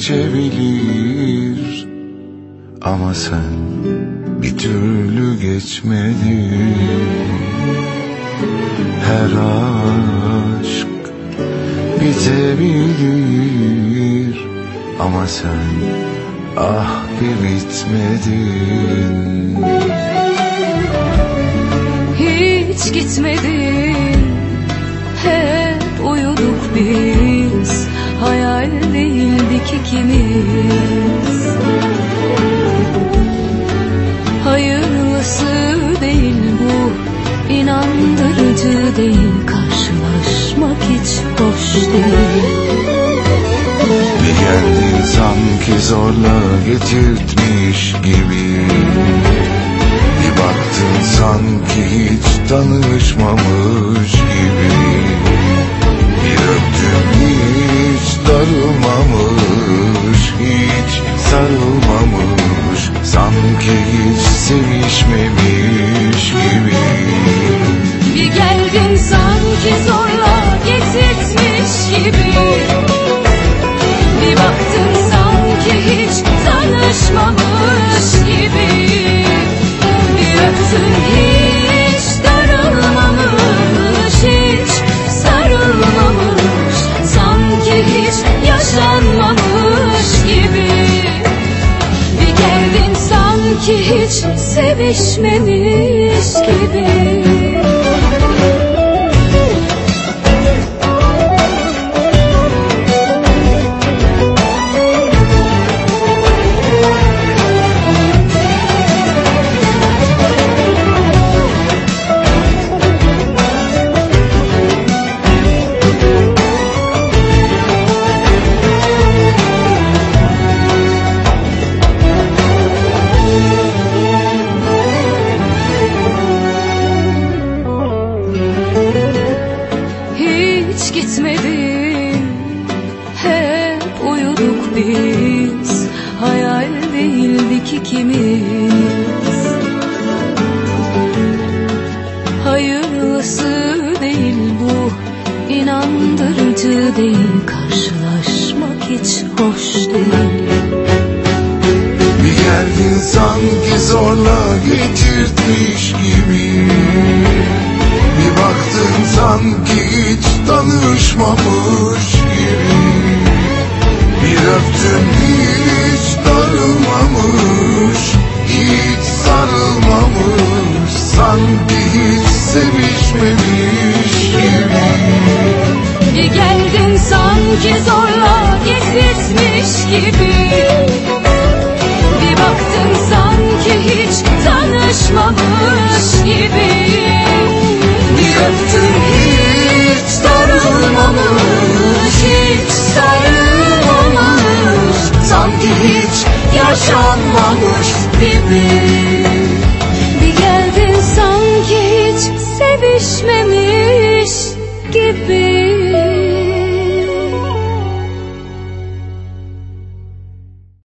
geçebilir. Ama sen bir türlü geçmedin. Her aşk bitebilir Ama sen ah bir bitmedin. Hiç gitmedin. Sanki zorla getirtmiş gibi. Bir baktın sanki hiç tanışmamış gibi. Bir öptün hiç darılmamış Hiç sarılmamış Sanki hiç sevişmemiş gibi. Bir geldin sanki hiç sevişmemiş gibi Hiç gitmedin. Hep uyuduk biz. Hayal değildik ikimiz. Hayırlısı değil bu. İnandırıcı değil. Karşılaşmak hiç hoş değil. Bir geldin sanki zorla getirtmiş gibi. Bir baktın sanki tanışmamış gibi. Bir öptün hiç darılmamış Hiç sarılmamış Sanki hiç sevişmemiş gibi. Bir geldin sanki zorla getirtmiş gibi yaşanmamış gibi. Bir geldin sanki hiç sevişmemiş gibi